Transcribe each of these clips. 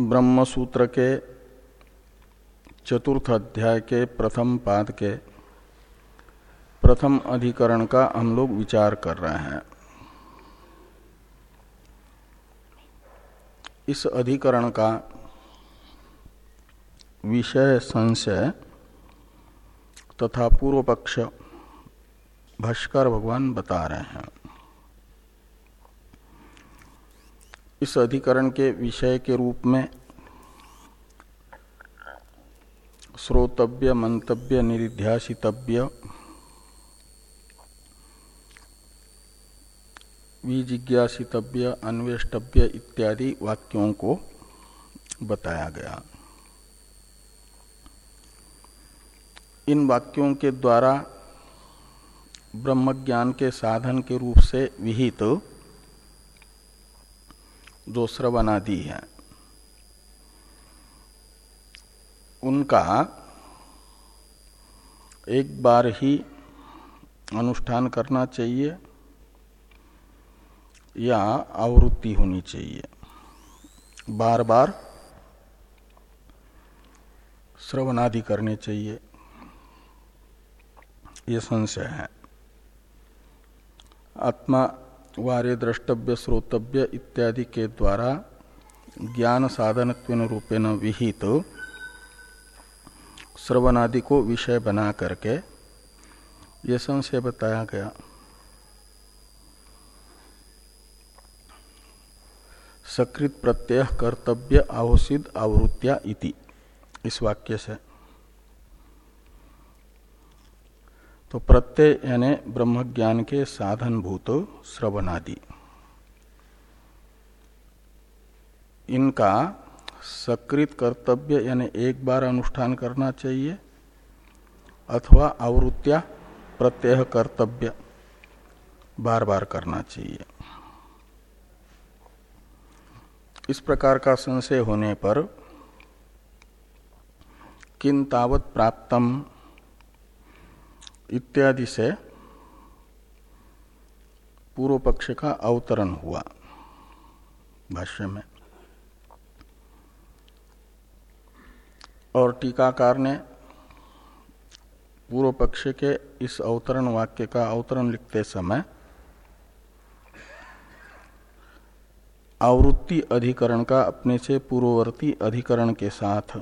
ब्रह्म सूत्र के चतुर्थ अध्याय के प्रथम पाद के प्रथम अधिकरण का हम लोग विचार कर रहे हैं। इस अधिकरण का विषय संशय तथा पूर्व पक्ष भाष्कर भगवान बता रहे हैं। इस अधिकरण के विषय के रूप में श्रोतव्य, मंतव्य, निरिध्यासितव्य, विजिज्ञासितव्य, अन्वेष्टव्य इत्यादि वाक्यों को बताया गया। इन वाक्यों के द्वारा ब्रह्मज्ञान के साधन के रूप से विहित तो जो श्रवणादि है। उनका एक बार ही अनुष्ठान करना चाहिए या आवृत्ति होनी चाहिए। बार बार श्रवणादि करने चाहिए। ये संशय है। आत्मा वार्य द्रष्टव्य श्रोतव्य इत्यादि के द्वारा ज्ञान साधन रूपेण विहित तो श्रवणादि को विषय बना करके ये संशय बताया गया। सकृत प्रत्यय कर्तव्य आहोसिद आवृत्तिया इति। इस वाक्य से तो प्रत्यय यानी ब्रह्म ज्ञान के साधन भूत श्रवणादि। इनका सकृत कर्तव्य यानी एक बार अनुष्ठान करना चाहिए अथवा आवृत्तिया प्रत्यय कर्तव्य बार बार करना चाहिए। इस प्रकार का संशय होने पर किन तावत प्राप्तम इत्यादि से पूर्व पक्ष का अवतरण हुआ भाष्य में। और टीकाकार ने पूर्व पक्ष के इस अवतरण वाक्य का अवतरण लिखते समय आवृत्ति अधिकरण का अपने से पूर्ववर्ती अधिकरण के साथ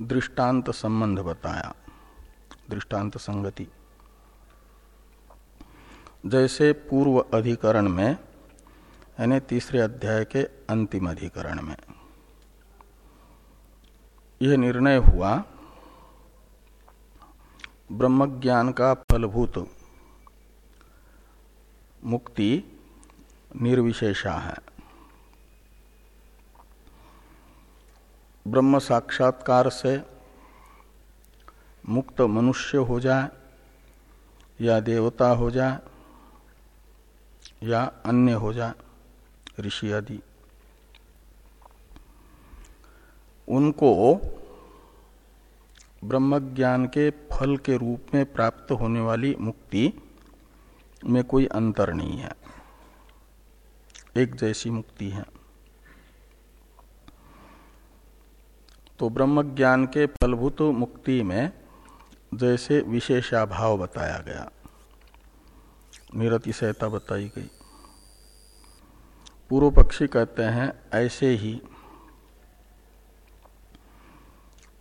दृष्टांत संबंध बताया। दृष्टांत संगति जैसे पूर्व अधिकरण में, यानी तीसरे अध्याय के अंतिम अधिकरण में, यह निर्णय हुआ, ब्रह्मज्ञान का फलभूत मुक्ति निर्विशेषा है। ब्रह्म साक्षात्कार से मुक्त मनुष्य हो जाए या देवता हो जाए या अन्य हो जाए ऋषि आदि। उनको ब्रह्मज्ञान के फल के रूप में प्राप्त होने वाली मुक्ति में कोई अंतर नहीं है। एक जैसी मुक्ति है। तो ब्रह्मज्ञान के फलभूत मुक्ति में जैसे विशेषाभाव बताया गया। निरतिशयता बताई गई। पूर्व पक्षी कहते हैं, ऐसे ही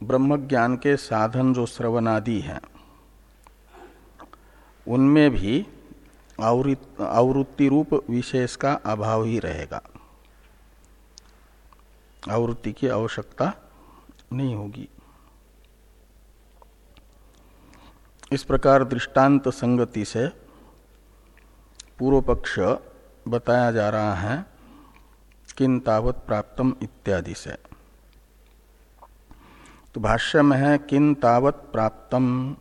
ब्रह्म ज्ञान के साधन जो श्रवणादि हैं, उनमें भी आवृत्ति रूप विशेष का अभाव ही रहेगा। आवृत्ति की आवश्यकता नहीं होगी। इस प्रकार दृष्टांत संगति से पूर्व पक्ष बताया जा रहा है किन तावत प्राप्तम इत्यादि से। तो भाष्य में है, किन तावत प्राप्तम।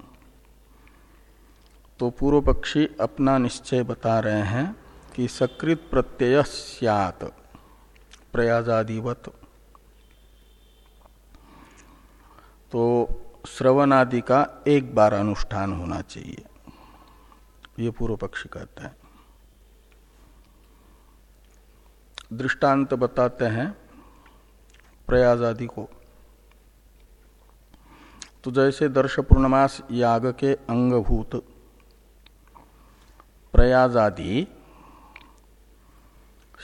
तो पूर्व पक्षी अपना निश्चय बता रहे हैं कि सकृत प्रत्यय सियात, प्रयाजादिवत। तो श्रवण आदि का एक बार अनुष्ठान होना चाहिए। ये पूर्व पक्षी कहते हैं। दृष्टांत बताते हैं प्रयाज आदि को। तो जैसे दर्श पूर्णमास याग के अंगभूत प्रयाज आदि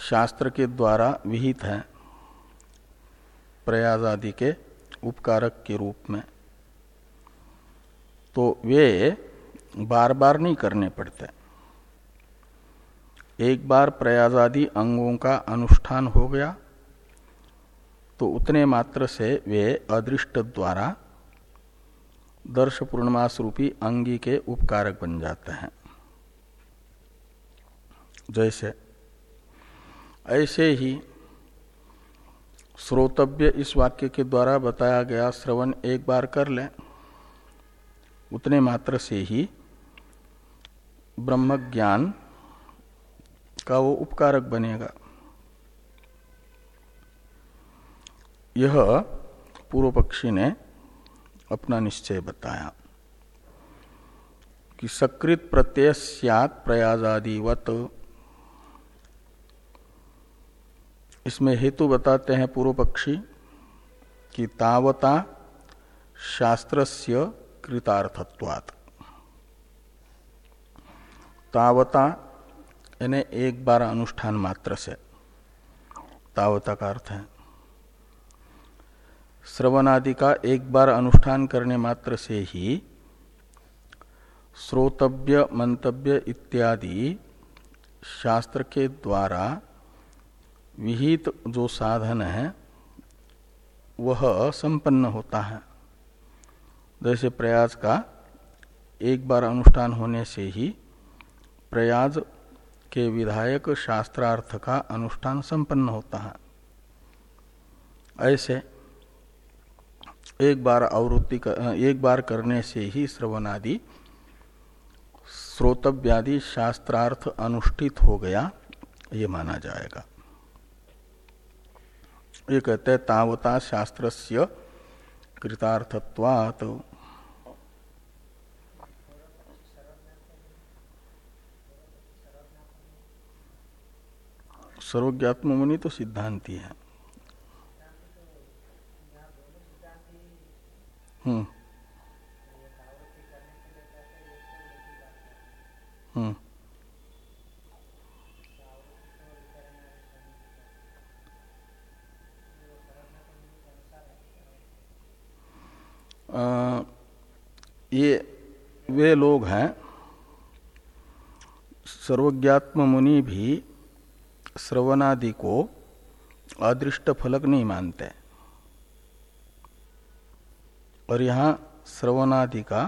शास्त्र के द्वारा विहित है प्रयाज आदि के उपकारक के रूप में। तो वे बार बार नहीं करने पड़ते। एक बार प्रयाज आदि अंगों का अनुष्ठान हो गया तो उतने मात्र से वे अदृष्ट द्वारा दर्श पूर्णमास रूपी अंगी के उपकारक बन जाते हैं। जैसे, ऐसे ही श्रोतव्य इस वाक्य के द्वारा बताया गया श्रवण एक बार कर लें। उतने मात्र से ही ब्रह्म ज्ञान का वो उपकारक बनेगा। यह पूर्व पक्षी ने अपना निश्चय बताया कि सकृत प्रत्यय सियात प्रयाजादिवत। इसमें हेतु बताते हैं पूर्व पक्षी कि तावता शास्त्रस्य कृतार्थत्वात् तावता यानी एक बार अनुष्ठान मात्र से। तावता का अर्थ है, श्रवणादि का एक बार अनुष्ठान करने मात्र से ही श्रोतव्य, मंतव्य इत्यादि शास्त्र के द्वारा विहित जो साधन है, वह संपन्न होता है। जैसे प्रयाज का एक बार अनुष्ठान होने से ही प्रयाज के विधायक शास्त्रार्थ का अनुष्ठान संपन्न होता है। ऐसे एक बार आवृत्ति एक बार करने से ही श्रवण आदि श्रोतव्यादि शास्त्रार्थ अनुष्ठित हो गया, ये माना जाएगा। ये कहते हैं तावता शास्त्रस्य कृतार्थत्वात् सर्वज्ञात्म मुनि तो सिद्धांति है। हम्म। हम्म। ये वे लोग हैं। सर्वज्ञात्म मुनि भी श्रवणादि को अदृष्ट फलक नहीं मानते। और यहाँ श्रवणादि का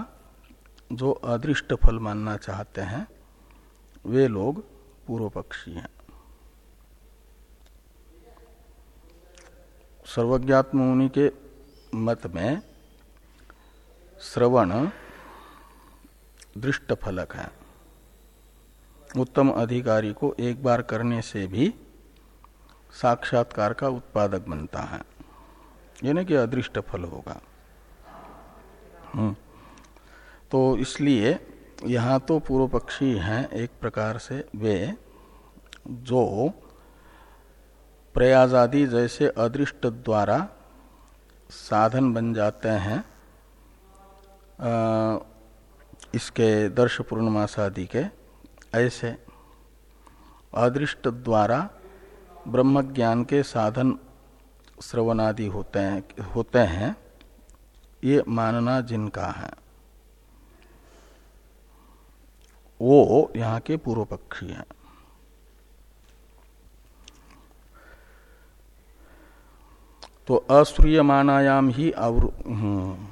जो अदृष्ट फल मानना चाहते हैं, वे लोग पूर्व पक्षी हैं। सर्वज्ञात्म मुनि के मत में श्रवण दृष्ट फलक है। उत्तम अधिकारी को एक बार करने से भी साक्षात्कार का उत्पादक बनता है यानी कि अदृष्ट फल होगा हम्म। तो इसलिए यहाँ तो पूर्व पक्षी हैं एक प्रकार से वे जो प्रयाजादि जैसे अदृष्ट द्वारा साधन बन जाते हैं आ, इसके दर्श पूर्णमासादि के ऐसे अदृष्ट द्वारा ब्रह्म ज्ञान के साधन श्रवणादि होते हैं होते हैं ये मानना जिनका है। वो यहाँ के पूर्व पक्षी हैं। तो अश्रूयमानायाम ही अवरु हम्म,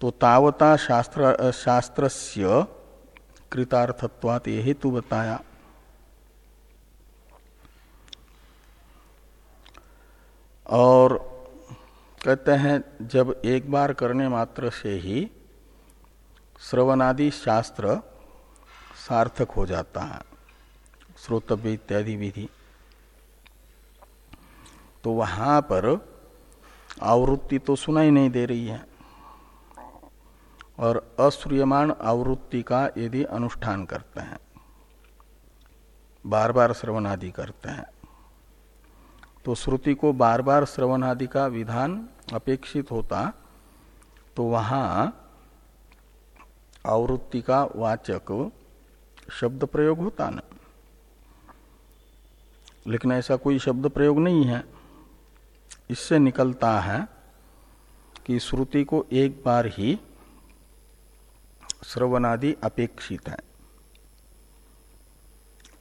तो तावता शास्त्र शास्त्रस्य कृतार्थत्वात ये हेतु बताया। और कहते हैं, जब एक बार करने मात्र से ही श्रवणादि शास्त्र सार्थक हो जाता है, श्रोतव्य इत्यादि विधि। तो वहाँ पर आवृत्ति तो सुनाई नहीं दे रही है। और असूर्यमान आवृत्ति का यदि अनुष्ठान करते हैं बार बार श्रवण आदि करते हैं तो श्रुति को बार बार श्रवण आदि का विधान अपेक्षित होता तो वहाँ आवृत्ति का वाचक शब्द प्रयोग होता ना। लेकिन ऐसा कोई शब्द प्रयोग नहीं है। इससे निकलता है कि श्रुति को एक बार ही श्रवणादि अपेक्षित है।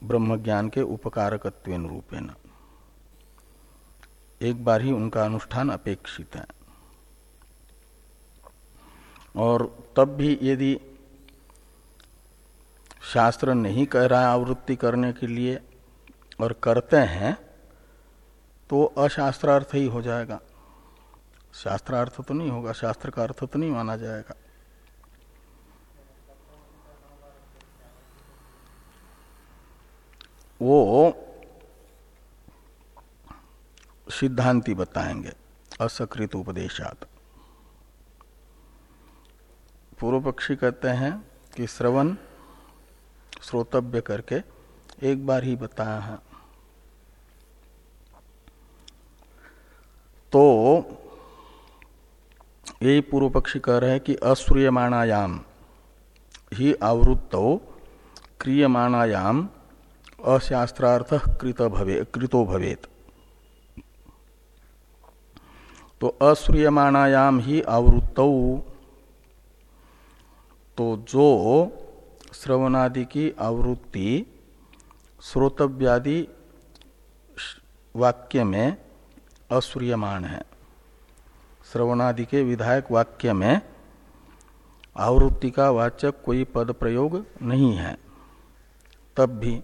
ब्रह्म ज्ञान के उपकारकत्व रूपेण। एक बार ही उनका अनुष्ठान अपेक्षित है। और तब भी यदि शास्त्र नहीं कह रहा है आवृत्ति करने के लिए और करते हैं तो अशास्त्रार्थ ही हो जाएगा। शास्त्रार्थ तो नहीं होगा, शास्त्र का अर्थ तो नहीं माना जाएगा। वो सिद्धांति बताएँगे, असकृत उपदेशात। पूर्व पक्षी कहते हैं कि श्रवण श्रोतव्य करके एक बार ही बताया है। तो यही पूर्व पक्षी कह रहे हैं कि असूयमाणायाम ही आवृत्त क्रियमाणायाम अशास्त्रार्थ कृत भवे, कृतो भवेत। तो असूयमाणायाम ही आवृत्त। तो जो श्रवणादि की आवृत्ति श्रोतव्यादि वाक्य में असूयमाण है, श्रवणादि के विधायक वाक्य में आवृत्ति का वाचक कोई पद प्रयोग नहीं है, तब भी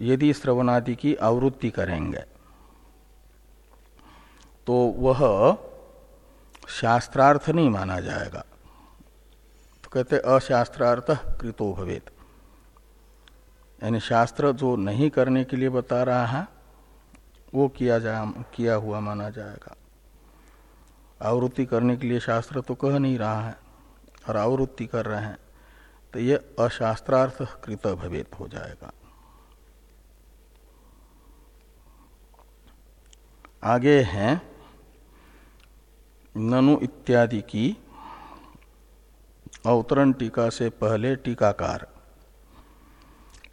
यदि श्रवणादि की आवृत्ति करेंगे तो वह शास्त्रार्थ नहीं माना जाएगा। तो कहते अशास्त्रार्थ कृतो भवेत। यानी शास्त्र जो नहीं करने के लिए बता रहा है, वो किया जा, किया हुआ माना जाएगा। आवृत्ति करने के लिए शास्त्र तो कह नहीं रहा है, और आवृत्ति कर रहे हैं तो ये अशास्त्रार्थ कृत भवेत हो जाएगा। आगे हैं। ननु इत्यादि की अवतरण टीका से पहले टीकाकार।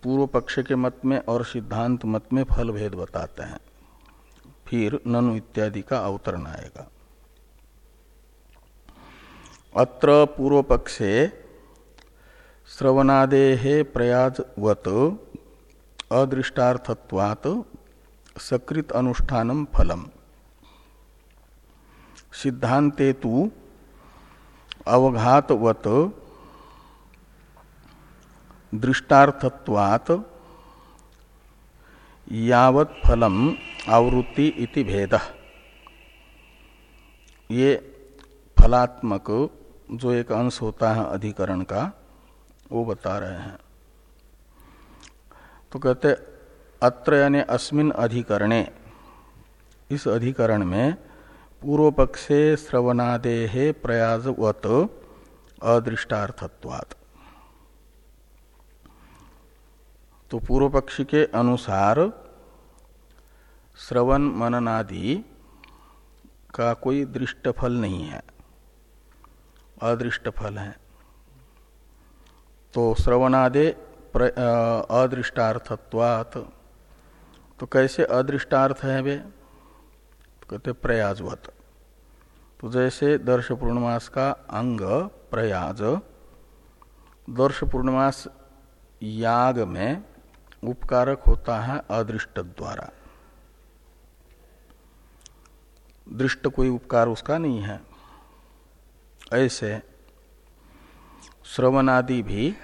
पूर्व पक्ष के मत में और सिद्धांत मत में फल भेद बताते हैं। फिर ननु इत्यादि का अवतरण आएगा। अत्र पूर्व पक्षे श्रवणादे प्रयाजवत अदृष्टार्थत्वात् सकृत अनुष्ठानम फलम। सिद्धांते तु अवघातवत दृष्टार्थत्वात् यावत फलम आवृत्ति इति भेद। ये फलात्मक जो एक अंश होता है अधिकरण का, वो बता रहे हैं। तो कहते अत्र यानी अस्मिन अधिकरणे। इस अधिकरण में पूर्व पक्षे प्रयाजवत अदृष्टार्थत्वात्। तो पूर्व पक्षी के अनुसार श्रवण मननादि का कोई दृष्ट फल नहीं है। अदृष्ट फल है। तो श्रवणादे अदृष्टार्थत्वात् तो कैसे अदृष्टार्थ है वे? तो कहते प्रयाजवत। तो जैसे दर्श पूर्णमास का अंग, प्रयाज, दर्श पूर्णमास याग में उपकारक होता है अदृष्ट द्वारा। दृष्ट कोई उपकार उसका नहीं है। ऐसे श्रवणादि भी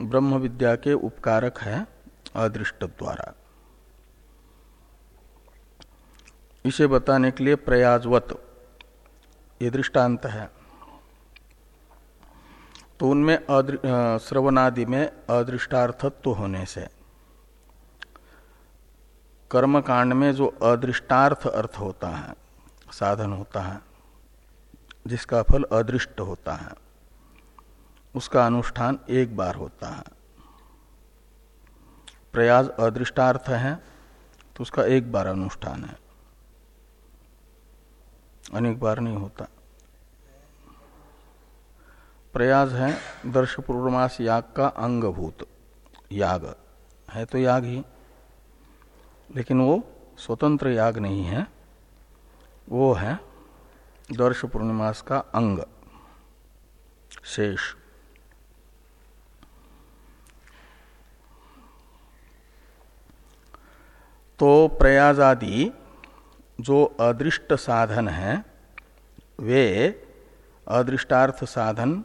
ब्रह्म विद्या के उपकारक है अदृष्ट द्वारा। इसे बताने के लिए प्रयाजवत। ये दृष्टांत है। तो उनमें श्रवणादि में अदृष्टार्थत्व होने से। कर्म कांड में जो अदृष्टार्थ अर्थ होता है, साधन होता है, जिसका फल अदृष्ट होता है, उसका अनुष्ठान एक बार होता है। प्रयास अदृष्टार्थ है तो उसका एक बार अनुष्ठान है। अनेक बार नहीं होता। प्रयास है, दर्श पूर्णमास याग का अंगभूत। याग। है तो याग ही। लेकिन वो स्वतंत्र याग नहीं है। वो है दर्श पूर्णिमास का अंग। शेष। तो प्रयाज आदि जो अदृष्ट साधन है, वे अदृष्टार्थ साधन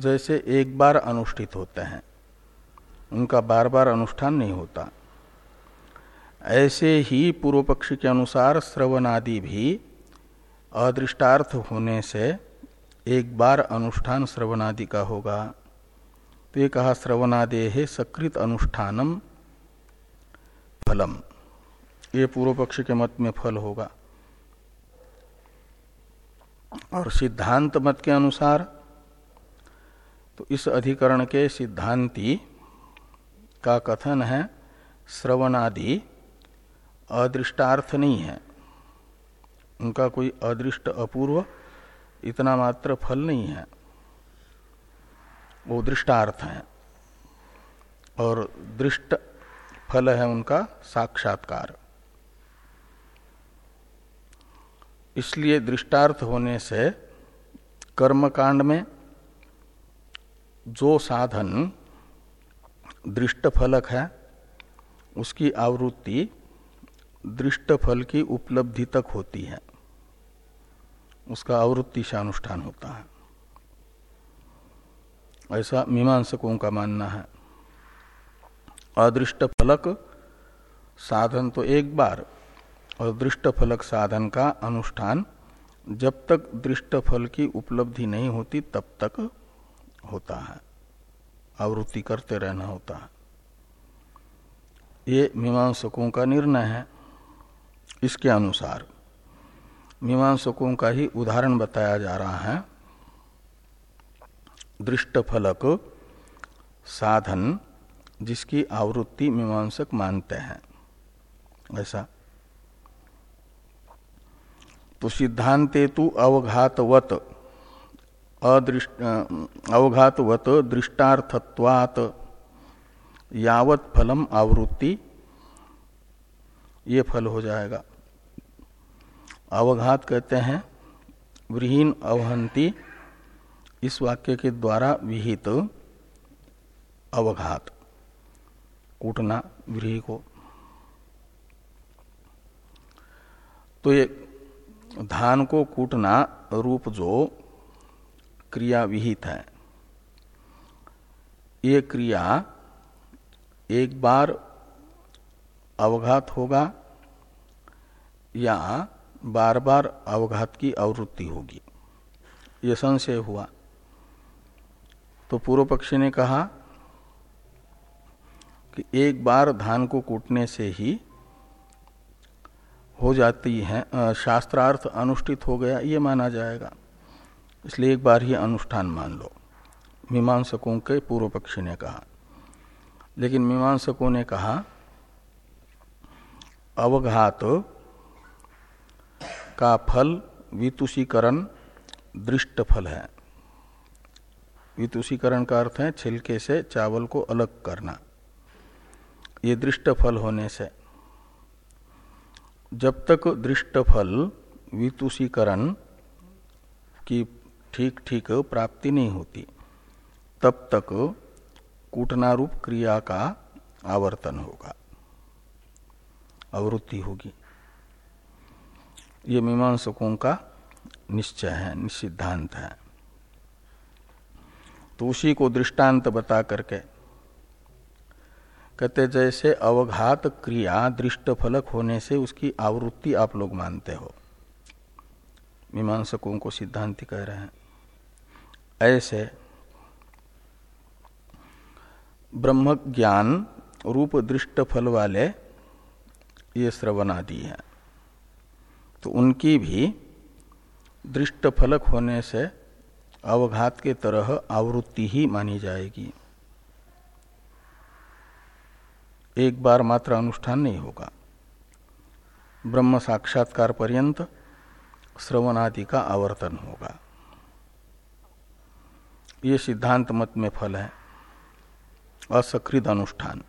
जैसे एक बार अनुष्ठित होते हैं। उनका बार बार अनुष्ठान नहीं होता। ऐसे ही पूर्व पक्षी के अनुसार श्रवण आदि भी अदृष्टार्थ होने से एक बार अनुष्ठान श्रवणादि का होगा। तो ये कहा श्रवणादे है सकृत अनुष्ठानम फलम। ये पूर्व पक्ष के मत में फल होगा। और सिद्धांत मत के अनुसार तो इस अधिकरण के सिद्धांति का कथन है, श्रवणादि अदृष्टार्थ नहीं है। उनका कोई अदृष्ट अपूर्व इतना मात्र फल नहीं है। वो दृष्टार्थ है। और दृष्ट फल है उनका साक्षात्कार। इसलिए दृष्टार्थ होने से कर्मकांड में जो साधन दृष्ट फलक है, उसकी आवृत्ति दृष्ट फल की उपलब्धि तक होती है। उसका आवृत्ति से अनुष्ठान होता है। ऐसा मीमांसकों का मानना है। अदृष्ट फलक साधन तो एक बार और दृष्ट फलक साधन का अनुष्ठान जब तक दृष्ट फल की उपलब्धि नहीं होती, तब तक होता है। आवृत्ति करते रहना होता है। ये मीमांसकों का निर्णय है। इसके अनुसार मीमांसकों का ही उदाहरण बताया जा रहा है। दृष्ट फलक साधन जिसकी आवृत्ति मीमांसक मानते हैं। ऐसा तो सिद्धांते तु अवघातवत अदृष्ट अवघातवत दृष्टार्थत्वात यावत फलम आवृत्ति। ये फल हो जाएगा। अवघात कहते हैं, व्रीहीन अवहंती, इस वाक्य के द्वारा विहित अवघात। कूटना व्रीही को। तो ये धान को कूटना रूप जो क्रिया विहित है। ये क्रिया एक बार अवघात होगा या बार बार अवघात की आवृत्ति होगी। ये संशय हुआ। तो पूर्व पक्षी ने कहा कि एक बार धान को कूटने से ही हो जाती है शास्त्रार्थ अनुष्ठित हो गया, ये माना जाएगा। इसलिए एक बार ही अनुष्ठान मान लो। मीमांसकों के पूर्व पक्षी ने कहा। लेकिन मीमांसकों ने कहा, अवघात का फल वितुषीकरण दृष्ट फल है। वितुषीकरण का अर्थ है छिलके से चावल को अलग करना। ये दृष्ट फल होने से जब तक दृष्ट फल वितुषीकरण की ठीक ठीक प्राप्ति नहीं होती, तब तक कूटनारूप क्रिया का आवर्तन होगा, आवृत्ति होगी। ये मीमांसकों का निश्चय है निषिद्धांत है। तो उसी को दृष्टांत बता करके कहते जैसे अवघात क्रिया दृष्ट फलक होने से उसकी आवृत्ति आप लोग मानते हो। मीमांसकों को सिद्धांति कह रहे हैं। ऐसे ब्रह्म ज्ञान रूप दृष्ट फल वाले ये श्रवणादि है। तो उनकी भी दृष्ट फलक होने से अवघात के तरह आवृत्ति ही मानी जाएगी। एक बार मात्र अनुष्ठान नहीं होगा। ब्रह्म साक्षात्कार पर्यंत श्रवणादि का आवर्तन होगा। ये सिद्धांत मत में फल है। असकृत अनुष्ठान।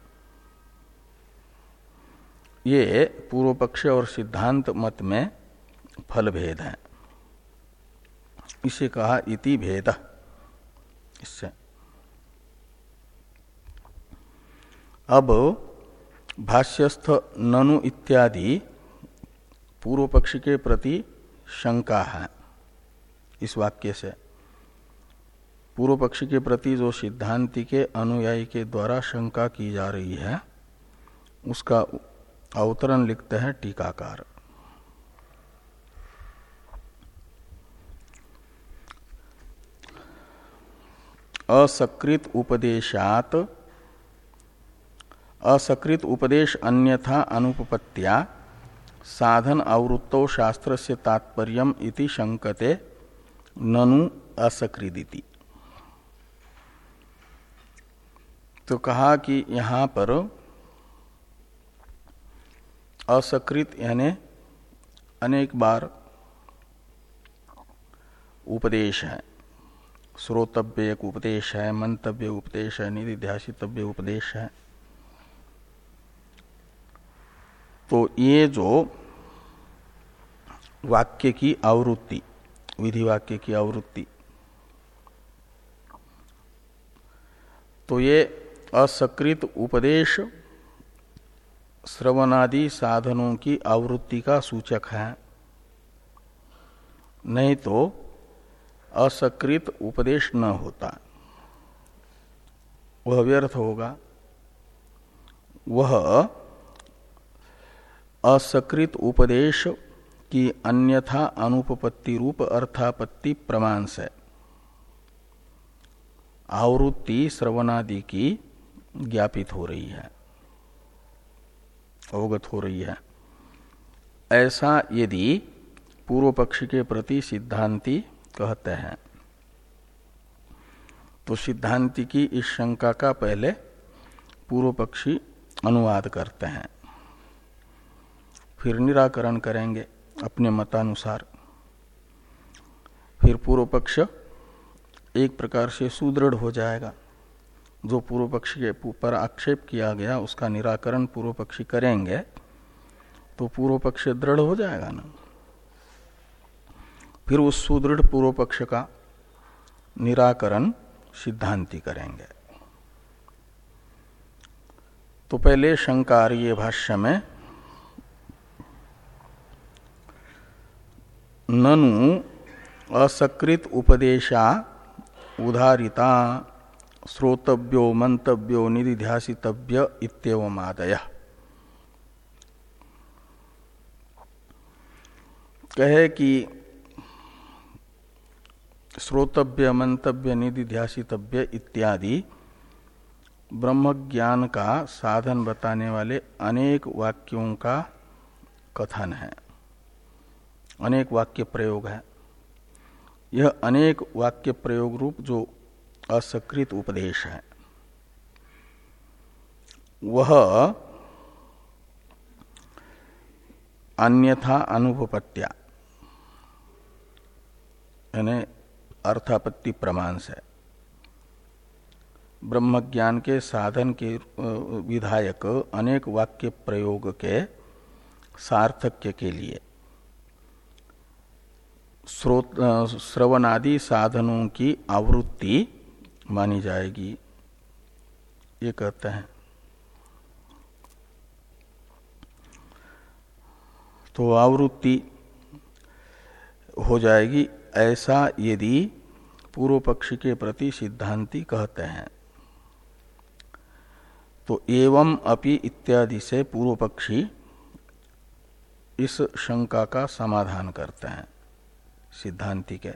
ये पूर्व पक्ष और सिद्धांत मत में फल भेद है। इसे कहा इति भेद। इससे। अब भाष्यस्थ ननु इत्यादि पूर्व पक्ष के प्रति शंका है, इस वाक्य से। पूर्व पक्ष के प्रति जो सिद्धांति के अनुयायी के द्वारा शंका की जा रही है, उसका अवतरण लिखते हैं टीकाकार। असकृत उपदेशात असकृत उपदेश अन्यथा अनुपत्या साधन आवृत्तो शास्त्र से तात्पर्य शंकते ननु असकृदिति। तो कहा कि यहाँ पर असकृत यानी अनेक बार उपदेश है। श्रोतव्य एक उपदेश है, मंतव्य उपदेश है, निधिध्यासितव्य उपदेश है। तो ये जो वाक्य की आवृत्ति, विधि वाक्य की आवृत्ति तो ये असकृत उपदेश श्रवणादि साधनों की आवृत्ति का सूचक है। नहीं तो असकृत उपदेश न होता। वह व्यर्थ होगा। वह असकृत उपदेश की अन्यथा अनुपपत्ति रूप अर्थापत्ति प्रमाण से। आवृत्ति श्रवणादि की ज्ञापित हो रही है। अवगत हो रही है। ऐसा यदि पूर्व पक्ष के प्रति सिद्धांति कहते हैं तो सिद्धांति की इस शंका का पहले पूर्व पक्षी अनुवाद करते हैं। फिर निराकरण करेंगे अपने मतानुसार। फिर पूर्व पक्ष एक प्रकार से सुदृढ़ हो जाएगा। जो पूर्व पक्ष के पर आक्षेप किया गया, उसका निराकरण पूर्व पक्षी करेंगे तो पूर्व पक्ष दृढ़ हो जाएगा ना। फिर उस सुदृढ़ पूर्व पक्ष का निराकरण सिद्धांति करेंगे। तो पहले शंकार्य भाष्य में ननु असकृत उपदेशा उदारिता श्रोतव्यो मंतव्यो निधिध्यासितव्य इतम आदय कहे कि श्रोतव्य, मंतव्य, निधिध्यासितव्य इत्यादि ब्रह्म ज्ञान का साधन बताने वाले अनेक वाक्यों का कथन है। अनेक वाक्य प्रयोग है। यह अनेक वाक्य प्रयोग रूप जो असकृत उपदेश है। वह अन्यथा अनुपत्या यानी अर्थापत्ति प्रमाण से ब्रह्म ज्ञान के साधन के विधायक अनेक वाक्य प्रयोग के सार्थक्य के लिए। श्रवणादि साधनों की आवृत्ति मानी जाएगी। ये कहते हैं। तो आवृत्ति हो जाएगी। ऐसा यदि पूर्व पक्षी के प्रति सिद्धांति कहते हैं तो एवं अपि इत्यादि से पूर्व पक्षी इस शंका का समाधान करते हैं। सिद्धांति के।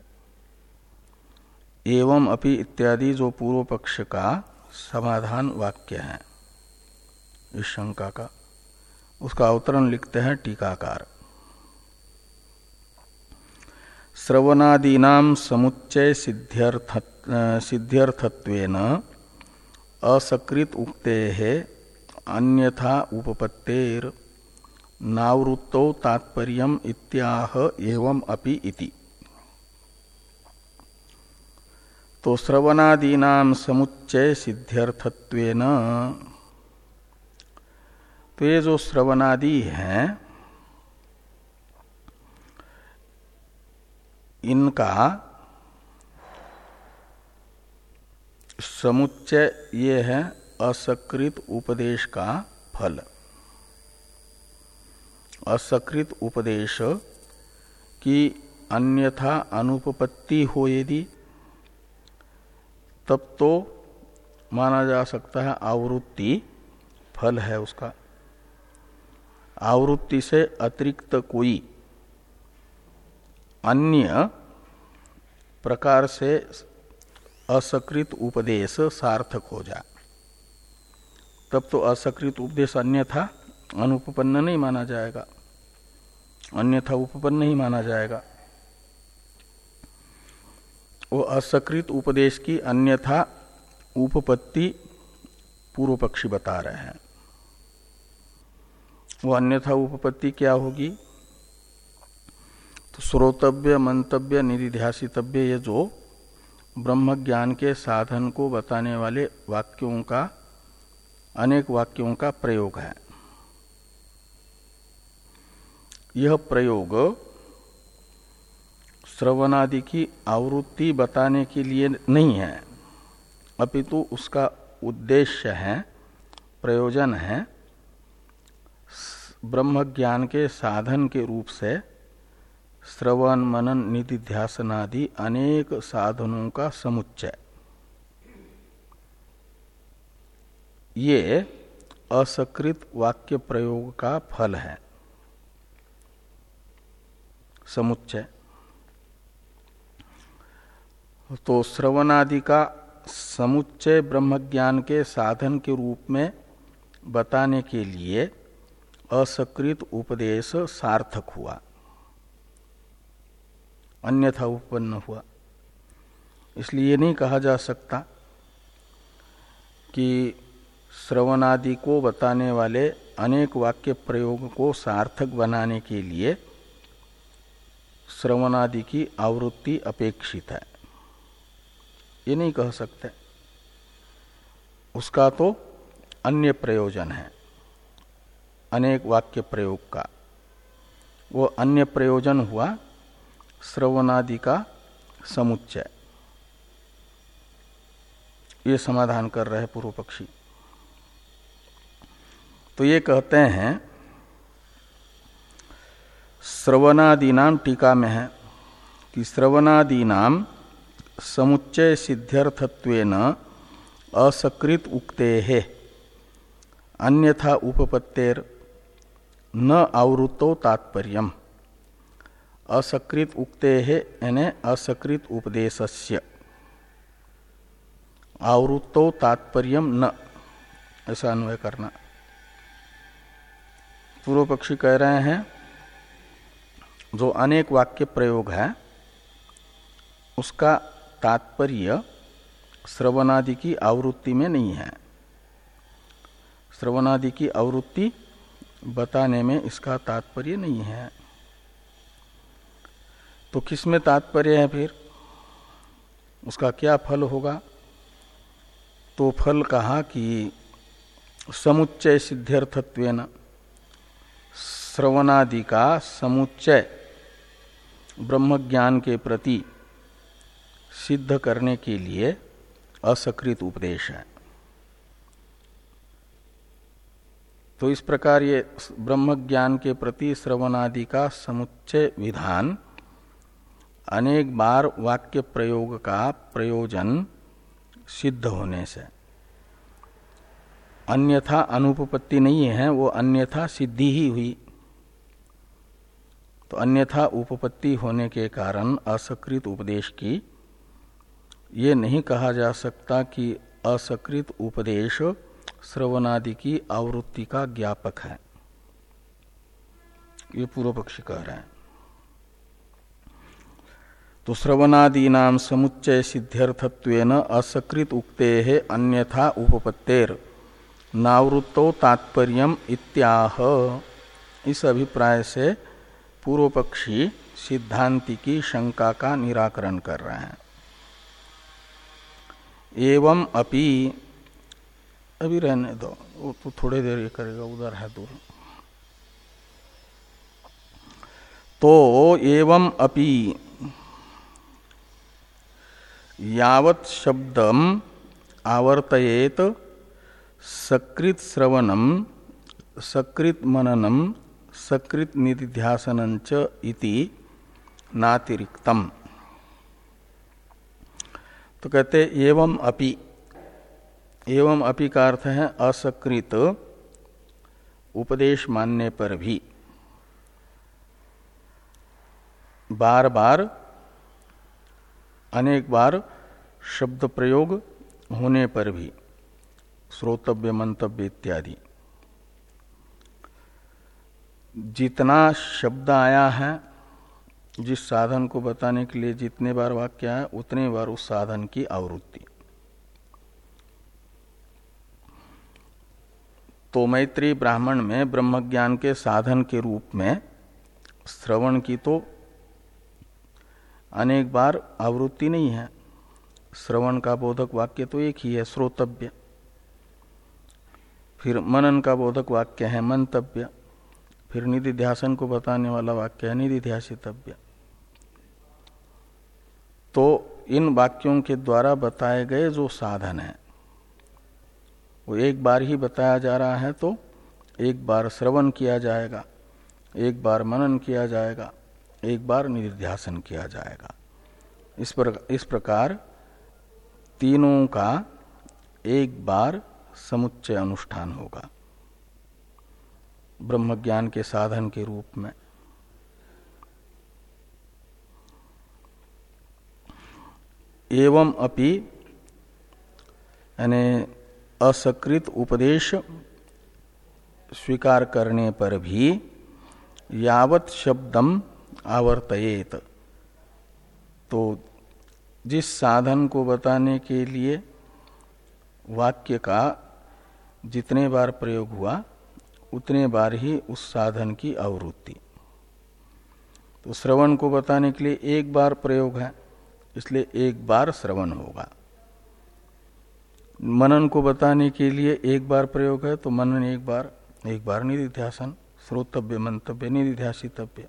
एवं अपि इत्यादि जो पूर्व पक्ष का समाधान वाक्य है, इस शंका का, उसका अवतरण लिखते हैं टीकाकार। श्रवणादीना समुच्चय सिद्ध्यर्थ असकृत उक्ते है अन्यथा उपपत्तेर नावृत्तो तात्पर्य इत्याह एवं अपि इति। तो श्रवणादीना समुच्चय सिद्ध्यर्थत्वेन। तो ये जो श्रवणादि हैं, इनका समुच्चय ये है असकृत उपदेश का फल। असकृत उपदेश की अन्यथा अनुपपत्ति हो यदि तब तो माना जा सकता है आवृत्ति, फल है उसका। आवृत्ति से अतिरिक्त कोई अन्य प्रकार से असकृत उपदेश सार्थक हो जाए तब तो असकृत उपदेश अन्य था अनुपन्न नहीं माना जाएगा। अन्यथा उपपन्न ही माना जाएगा। वो असकृत उपदेश की अन्यथा उपपत्ति पूर्व पक्षी बता रहे हैं। वो अन्यथा उपपत्ति क्या होगी? तो श्रोतव्य, मंतव्य, निधिध्यासितव्य, ये जो ब्रह्म ज्ञान के साधन को बताने वाले वाक्यों का, अनेक वाक्यों का प्रयोग है। यह प्रयोग श्रवणादि की आवृत्ति बताने के लिए नहीं है। अपितु उसका उद्देश्य है, प्रयोजन है ब्रह्म ज्ञान के साधन के रूप से श्रवण, मनन, निधि ध्यासनादि अनेक साधनों का समुच्चय। ये असकृत वाक्य प्रयोग का फल है। समुच्चय। तो श्रवणादि का समुच्चय ब्रह्म ज्ञान के साधन के रूप में बताने के लिए असकृत उपदेश सार्थक हुआ। अन्यथा उत्पन्न हुआ। इसलिए नहीं कहा जा सकता कि श्रवणादि को बताने वाले अनेक वाक्य प्रयोग को सार्थक बनाने के लिए श्रवणादि की आवृत्ति अपेक्षित है। ये नहीं कह सकते। उसका तो अन्य प्रयोजन है। अनेक वाक्य प्रयोग का। वो अन्य प्रयोजन हुआ श्रवणादि का समुच्चय। ये समाधान कर रहे पूर्व पक्षी। तो ये कहते हैं, श्रवणादि नाम टीका में है कि श्रवणादीनाम समुच्चय सिद्ध्यर्थत्वेन असकृत उक्ते है अन्यथा उपपत्तेर न आवृत्तो तात्पर्य असकृत उक्ते है यानी असकृत उपदेशस्य। आवृत्तो तात्पर्य न, ऐसा अन्वय करना। पूर्व पक्षी कह रहे हैं, जो अनेक वाक्य प्रयोग है, उसका तात्पर्य श्रवणादि की आवृत्ति में नहीं है। श्रवणादि की आवृत्ति बताने में इसका तात्पर्य नहीं है। तो किसमें तात्पर्य है फिर? उसका क्या फल होगा? तो फल कहा कि समुच्चय सिद्ध्यर्थत्व श्रवणादि का समुच्चय ब्रह्म ज्ञान के प्रति सिद्ध करने के लिए असकृत उपदेश है। तो इस प्रकार ये ब्रह्म ज्ञान के प्रति श्रवणादि का समुच्चय विधान, अनेक बार वाक्य प्रयोग का प्रयोजन सिद्ध होने से। अन्यथा अनुपपत्ति नहीं है, वो अन्यथा सिद्धि ही हुई। तो अन्यथा उपपत्ति होने के कारण असकृत उपदेश की ये नहीं कहा जा सकता कि असकृत उपदेश श्रवणादि की आवृत्ति का ज्ञापक है। ये पूर्व पक्षी कह रहे हैं। तो श्रवणादीना समुच्चय सिद्ध्यर्थत्व असकृत उक्ते है अन्यथा उपपत्तेर। नावृत्तो तात्पर्य इत्याह। इस अभिप्राय से पूर्व पक्षी सिद्धांति की शंका का निराकरण कर रहे हैं। एवं अपि अभी रहने दो। वो तो थोड़ी देर ये करेगा उधर है दूर। तो एवं अपि यावत शब्दम आवर्तयेत सकृत श्रवणम सकृत मननम सकृत निधिध्यासनच इति नातिरिक्तम। तो कहते एवं अपि। एवं अपि का अर्थ है असकृत, उपदेश मानने पर भी। बार बार, अनेक बार शब्द प्रयोग होने पर भी, श्रोतव्य, मंतव्य इत्यादि। जितना शब्द आया है जिस साधन को बताने के लिए जितने बार वाक्य है उतने बार उस साधन की आवृत्ति। तो मैत्री ब्राह्मण में, ब्रह्मज्ञान के साधन के रूप में, श्रवण की तो अनेक बार आवृत्ति नहीं है। श्रवण का बोधक वाक्य तो एक ही है, श्रोतव्य। फिर मनन का बोधक वाक्य है, मंतव्य। फिर निधि ध्यासन को बताने वाला वाक्य है निधि ध्यासितव्य तो इन वाक्यों के द्वारा बताए गए जो साधन है, वो एक बार ही बताया जा रहा है तो एक बार श्रवण किया जाएगा, एक बार मनन किया जाएगा, एक बार निध्यासन किया जाएगा। इस पर, इस प्रकार तीनों का एक बार समुच्चय अनुष्ठान होगा ब्रह्म ज्ञान के साधन के रूप में। एवं अपि, यानी असकृत उपदेश स्वीकार करने पर भी यावत शब्दम आवर्तयेत। तो जिस साधन को बताने के लिए वाक्य का जितने बार प्रयोग हुआ, उतने बार ही उस साधन की आवृत्ति। तो श्रवण को बताने के लिए एक बार प्रयोग है। इसलिए एक बार श्रवण होगा। मनन को बताने के लिए एक बार प्रयोग है तो मनन एक बार एक बार निधिध्यासन, श्रोतव्य, मंतव्य निधिध्यासितव्य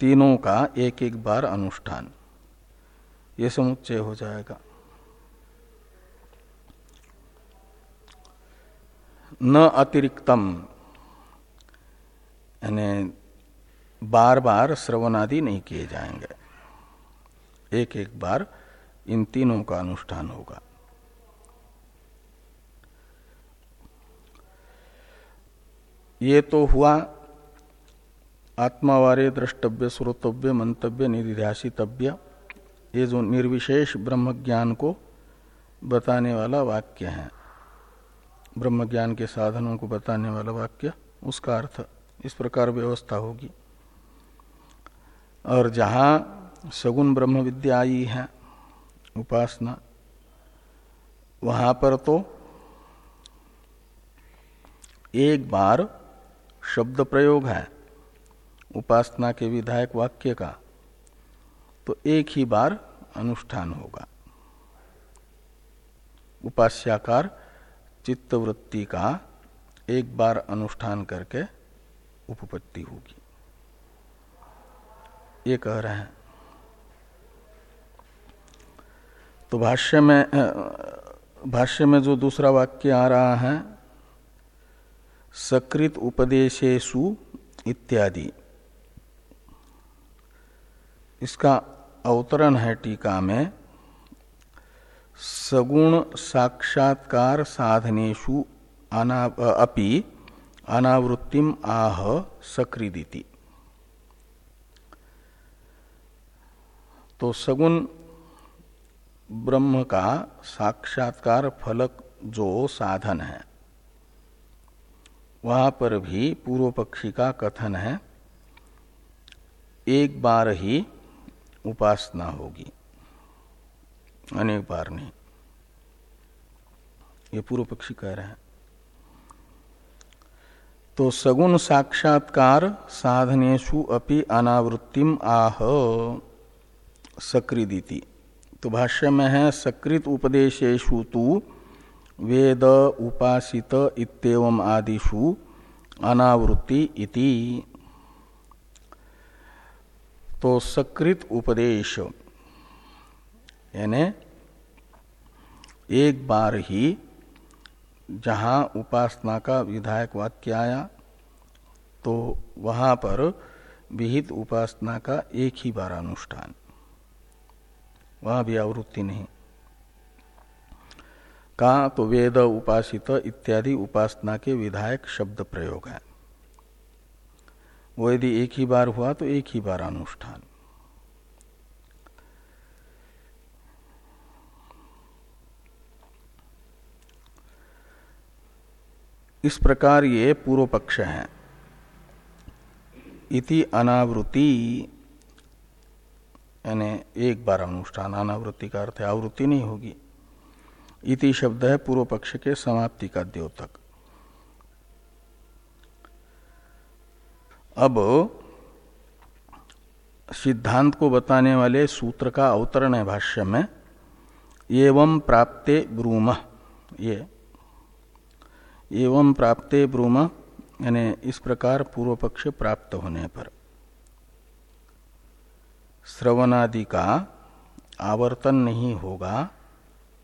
तीनों का एक एक बार अनुष्ठान। ये समुच्चय हो जाएगा। न अतिरिक्तम, यानी बार बार श्रवण आदि नहीं किए जाएँगे। एक एक बार इन तीनों का अनुष्ठान होगा। ये तो हुआ आत्मावारे द्रष्टव्य श्रोतव्य मंतव्य निधिध्यासितव्य ये जो निर्विशेष ब्रह्म ज्ञान को बताने वाला वाक्य है ब्रह्म ज्ञान के साधनों को बताने वाला वाक्य, उसका अर्थ इस प्रकार व्यवस्था होगी। और जहाँ सगुण ब्रह्म विद्या आई है, उपासना। वहाँ पर तो एक बार शब्द प्रयोग है, उपासना के विधायक वाक्य का तो एक ही बार अनुष्ठान होगा। उपास्याकार चित्तवृत्ति का एक बार अनुष्ठान करके उपपत्ति होगी। ये कह रहे हैं। तो भाष्य में भाष्य में जो दूसरा वाक्य आ रहा है, सकृत उपदेशेशु इत्यादि। इसका अवतरण है टीका में, सगुण साक्षात्कार साधनेशु अपि अनावृत्तिम आह सकृदिति। तो सगुण ब्रह्म का साक्षात्कार फलक जो साधन है। वहाँ पर भी पूर्व पक्षी का कथन है, एक बार ही उपासना होगी। अनेक बार नहीं। ये पूर्व पक्षी कह रहे हैं। तो सगुण साक्षात्कार साधनेशु अपि अनावृत्तिम आह सकृदिति तो भाष्य में है, सकृत उपदेशेशु तु वेद उपासित इतम आदिशु अनावृत्ति इति। तो सकृत उपदेश, यानी एक बार ही जहाँ उपासना का विधायक वाक्य आया तो वहाँ पर विहित उपासना का एक ही बार अनुष्ठान वहाँ भी आवृत्ति नहीं। तो वेद, उपासित इत्यादि उपासना के विधायक शब्द प्रयोग है। वो यदि एक ही बार हुआ तो एक ही बार अनुष्ठान। इस प्रकार ये पूर्व पक्ष है। इति अनावृत्ति यानी एक बार अनुष्ठान, अनावृत्ति का अर्थ है, आवृत्ति नहीं होगी। इति शब्द है पूर्व पक्ष के समाप्ति का द्योतक। अब सिद्धांत को बताने वाले सूत्र का अवतरण है भाष्य में। एवं प्राप्ते ब्रूम, ये। एवं प्राप्ते ब्रूम, यानी इस प्रकार पूर्व पक्ष प्राप्त होने पर। श्रवणादि का आवर्तन नहीं होगा,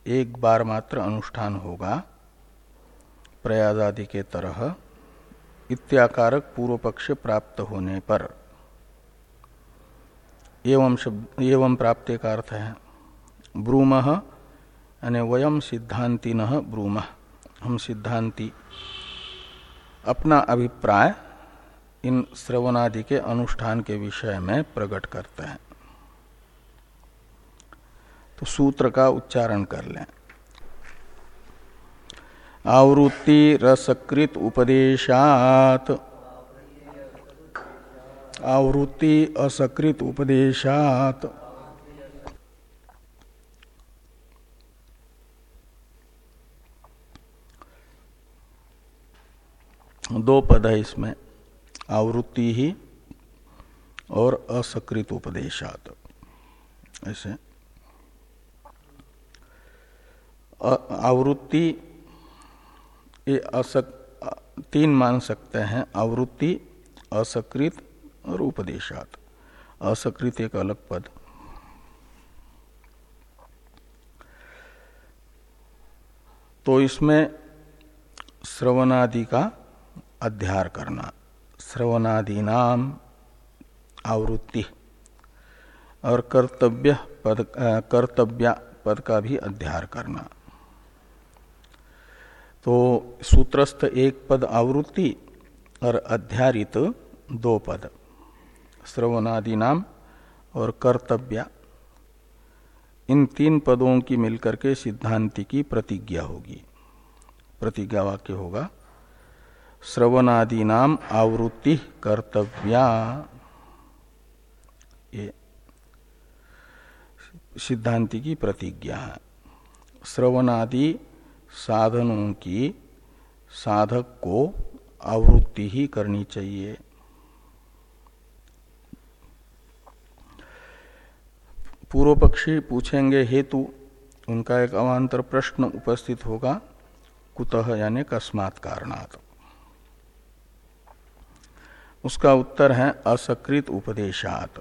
एक बार मात्र अनुष्ठान होगा प्रयादादि के तरह इत्याकारक पूर्व पक्ष प्राप्त होने पर। एवं शब्द, एवं प्राप्ति का अर्थ है, ब्रूम, यानी वयम सिद्धांति न ब्रूम। हम सिद्धांति, अपना अभिप्राय इन श्रवणादि के अनुष्ठान के विषय में प्रकट करते हैं। तो सूत्र का उच्चारण कर लें। आवृत्ति रसकृत उपदेशात। आवृत्ति असकृत उपदेशात। दो पद है इसमें, आवृत्ति ही और असकृत उपदेशात। ऐसे। आवृत्ति ये असक तीन मान सकते हैं, आवृत्ति, असकृत और उपदेशात। असकृत एक अलग पद। तो इसमें श्रवणादि का अध्यार करना। श्रवणादि नाम आवृत्ति और कर्तव्य पद कर्तव्य पद का भी अध्यार करना। तो सूत्रस्थ एक पद आवृत्ति और अध्यारित दो पद। श्रवणादि नाम और कर्तव्य। इन तीन पदों की मिलकर के सिद्धांति की प्रतिज्ञा होगी। प्रतिज्ञा वाक्य होगा श्रवणादि नाम आवृत्ति कर्तव्या। ये सिद्धांति की प्रतिज्ञा। है श्रवणादि साधनों की साधक को आवृत्ति ही करनी चाहिए। पूर्व पक्षी पूछेंगे, हेतु? उनका एक अवान्तर प्रश्न उपस्थित होगा, कुतः यानी कस्मात कारणात्? उसका उत्तर है, असकृत उपदेशात।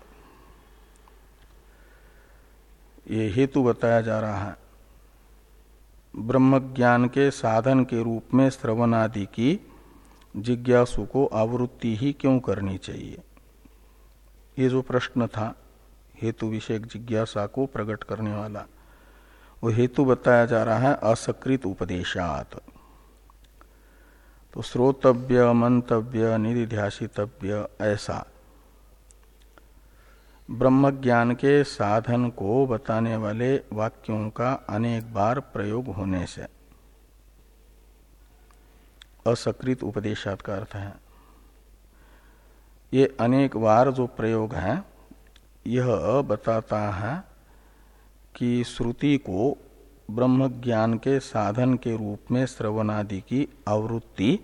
ये हेतु बताया जा रहा है। ब्रह्म ज्ञान के साधन के रूप में श्रवण आदि की जिज्ञासु को आवृत्ति ही क्यों करनी चाहिए? ये जो प्रश्न था, हेतु विषयक जिज्ञासा को प्रकट करने वाला, वो हेतु बताया जा रहा है असकृत उपदेशात। तो श्रोतव्य, मंतव्य, निधिध्यासितव्य, ऐसा। ब्रह्म ज्ञान के साधन को बताने वाले वाक्यों का अनेक बार प्रयोग होने से। असकृत उपदेशात का अर्थ है, ये अनेक बार जो प्रयोग है, यह बताता है कि श्रुति को ब्रह्म ज्ञान के साधन के रूप में श्रवणादि की आवृत्ति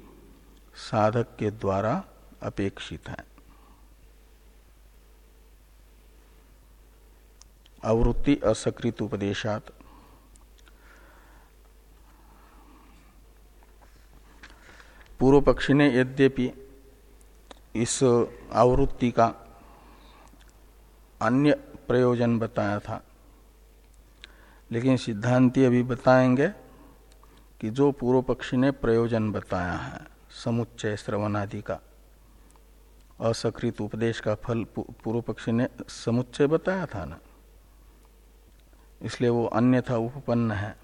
साधक के द्वारा अपेक्षित है। आवृत्ति असकृत उपदेशात। पूर्व पक्षी ने यद्यपि इस आवृत्ति का अन्य प्रयोजन बताया था, लेकिन सिद्धांति अभी बताएँगे कि जो पूर्व पक्षी ने प्रयोजन बताया है, समुच्चय श्रवणादि का, असकृत उपदेश का फल पूर्व पक्षी ने समुच्चय बताया था ना। इसलिए वो अन्यथा उपपन्न है।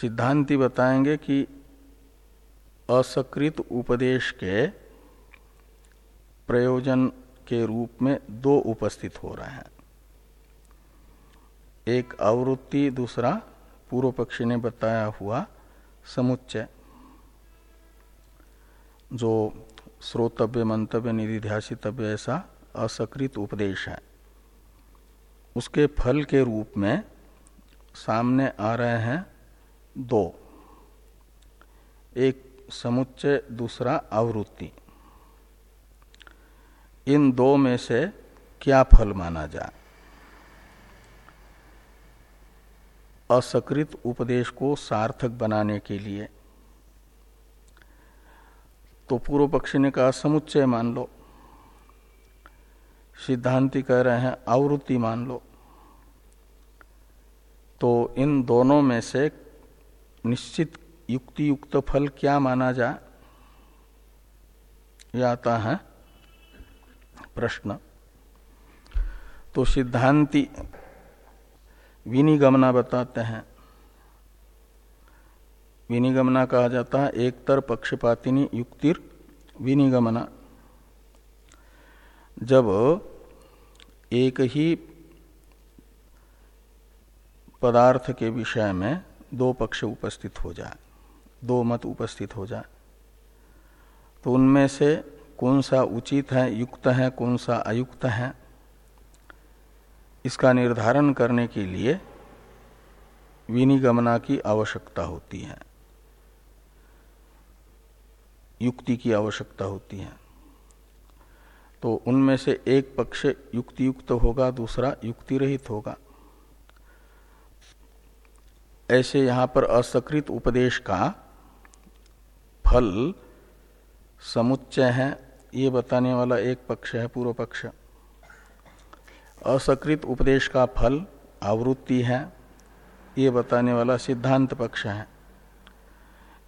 सिद्धांति बताएँगे कि असकृत उपदेश के प्रयोजन के रूप में दो उपस्थित हो रहे हैं। एक आवृत्ति, दूसरा पूर्व पक्षी ने बताया हुआ समुच्चय, जो श्रोतव्य, मंतव्य, निधिध्यासितव्य ऐसा असकृत उपदेश है। उसके फल के रूप में सामने आ रहे हैं दो। एक समुच्चय, दूसरा आवृत्ति। इन दो में से क्या फल माना जाए? असकृत उपदेश को सार्थक बनाने के लिए। तो पूर्व पक्षी ने कहा, समुच्चय मान लो। सिद्धांति कह रहे हैं, आवृत्ति मान लो। तो इन दोनों में से निश्चित युक्ति युक्त फल क्या माना यह आता है प्रश्न। तो सिद्धांति विनिगमना बताते हैं। विनिगमना कहा जाता है, एकतर पक्षपातिनी युक्तिर विनिगमना। जब एक ही पदार्थ के विषय में दो पक्ष उपस्थित हो जाए, दो मत उपस्थित हो जाए तो उनमें से कौन सा उचित है, युक्त है, कौन सा अयुक्त है, इसका निर्धारण करने के लिए विनिगमना की आवश्यकता होती है। युक्ति की आवश्यकता होती है। तो उनमें से एक पक्ष युक्ति युक्त होगा, दूसरा युक्ति रहित होगा। ऐसे यहाँ पर असकृत उपदेश का फल समुच्चय है, ये बताने वाला एक पक्ष है, पूर्व पक्ष। असकृत उपदेश का फल आवृत्ति है, ये बताने वाला सिद्धांत पक्ष है।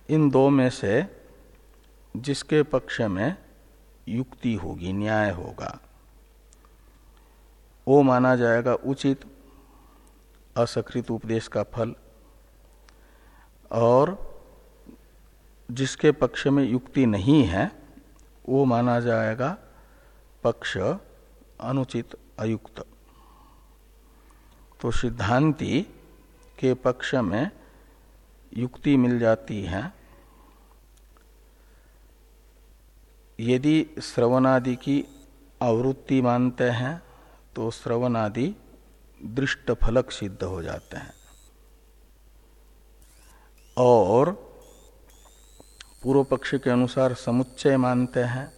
इन दो में से जिसके पक्ष में युक्ति होगी, न्याय होगा। वो माना जाएगा उचित, असकृत उपदेश का फल। और जिसके पक्ष में युक्ति नहीं है, वो माना जाएगा पक्ष अनुचित, अयुक्त। तो सिद्धांति के पक्ष में युक्ति मिल जाती है। यदि श्रवणादि की आवृत्ति मानते हैं तो श्रवणादि दृष्ट फलक सिद्ध हो जाते हैं। और पूर्व पक्ष के अनुसार समुच्चय मानते हैं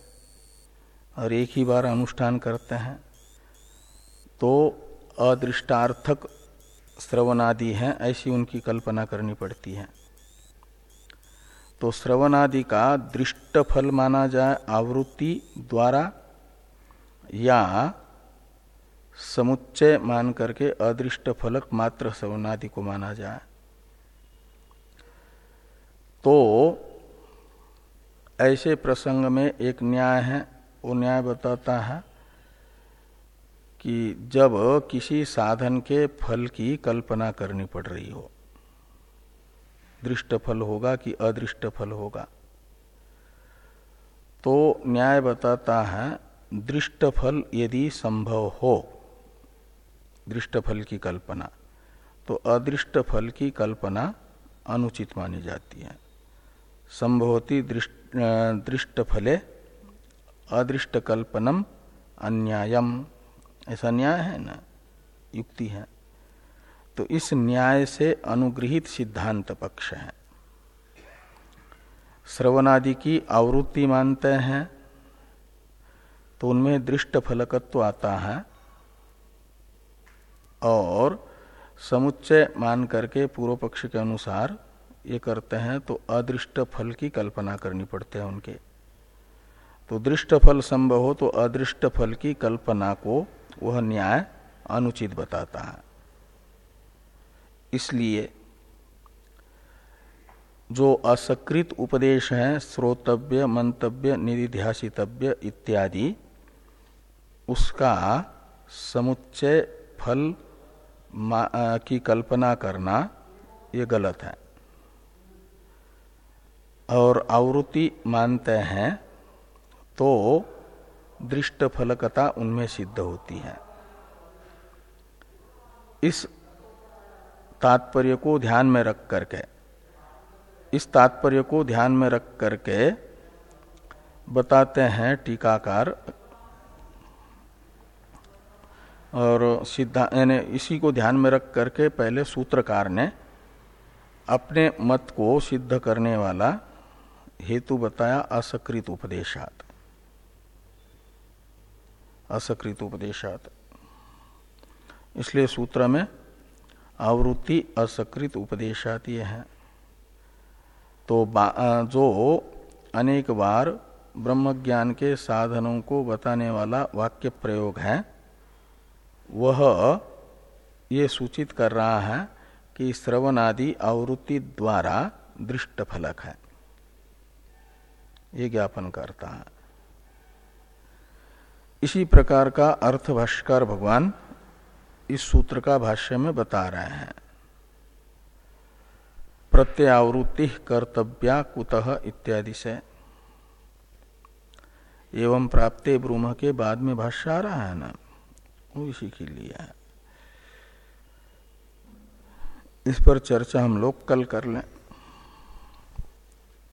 और एक ही बार अनुष्ठान करते हैं तो अदृष्टार्थक श्रवणादि हैं, ऐसी उनकी कल्पना करनी पड़ती है। तो श्रवणादि का दृष्ट फल माना जाए आवृत्ति द्वारा या समुच्चय मान करके अदृष्ट फलक मात्र श्रवणादि को माना जाए। तो ऐसे प्रसंग में एक न्याय है, वो न्याय बताता है कि जब किसी साधन के फल की कल्पना करनी पड़ रही हो दृष्ट फल होगा कि अदृष्ट फल होगा। तो न्याय बताता है दृष्ट फल यदि संभव हो दृष्ट फल की कल्पना तो अदृष्ट फल की कल्पना अनुचित मानी जाती है। संभवती दृष्ट फले अदृष्ट कल्पनम अन्यायम। ऐसा न्याय है ना? युक्ति है। तो इस न्याय से अनुग्रहित सिद्धांत पक्ष है। श्रवणादि की आवृत्ति मानते हैं तो उनमें दृष्ट फलकत्व आता है और समुच्चय मान करके पूर्व पक्ष के अनुसार ये करते हैं तो अदृष्ट फल की कल्पना करनी पड़ती है उनके। तो दृष्ट फल संभव हो तो अदृष्ट फल की कल्पना को वह न्याय अनुचित बताता है। इसलिए जो असकृत उपदेश है, श्रोतव्य, मंतव्य, निधिध्यासितव्य इत्यादि, उसका समुच्चय फल की कल्पना करना ये गलत है। और आवृत्ति मानते हैं तो दृष्ट फलकता उनमें सिद्ध होती है। इस तात्पर्य को ध्यान में रख करके, इस तात्पर्य को ध्यान में रख करके बताते हैं टीकाकार और सिद्धा, यानी इसी को ध्यान में रख करके पहले सूत्रकार ने अपने मत को सिद्ध करने वाला हेतु बताया असकृत उपदेशात। असकृत उपदेशात। इसलिए सूत्र में आवृत्ति असकृत उपदेशात है। तो जो अनेक बार ब्रह्म ज्ञान के साधनों को बताने वाला वाक्य प्रयोग है, वह ये सूचित कर रहा है कि श्रवण आदि आवृत्ति द्वारा दृष्ट फलक है। ये ज्ञापन करता है। इसी प्रकार का अर्थ भाष्कर भगवान इस सूत्र का भाष्य में बता रहे हैं। प्रत्यावृत्ति कर्तव्या कुतः इत्यादि से। एवं प्राप्ते ब्रूम के बाद में भाष्य आ रहा है ना? वो इसी के लिए है। इस पर चर्चा हम लोग कल कर लें।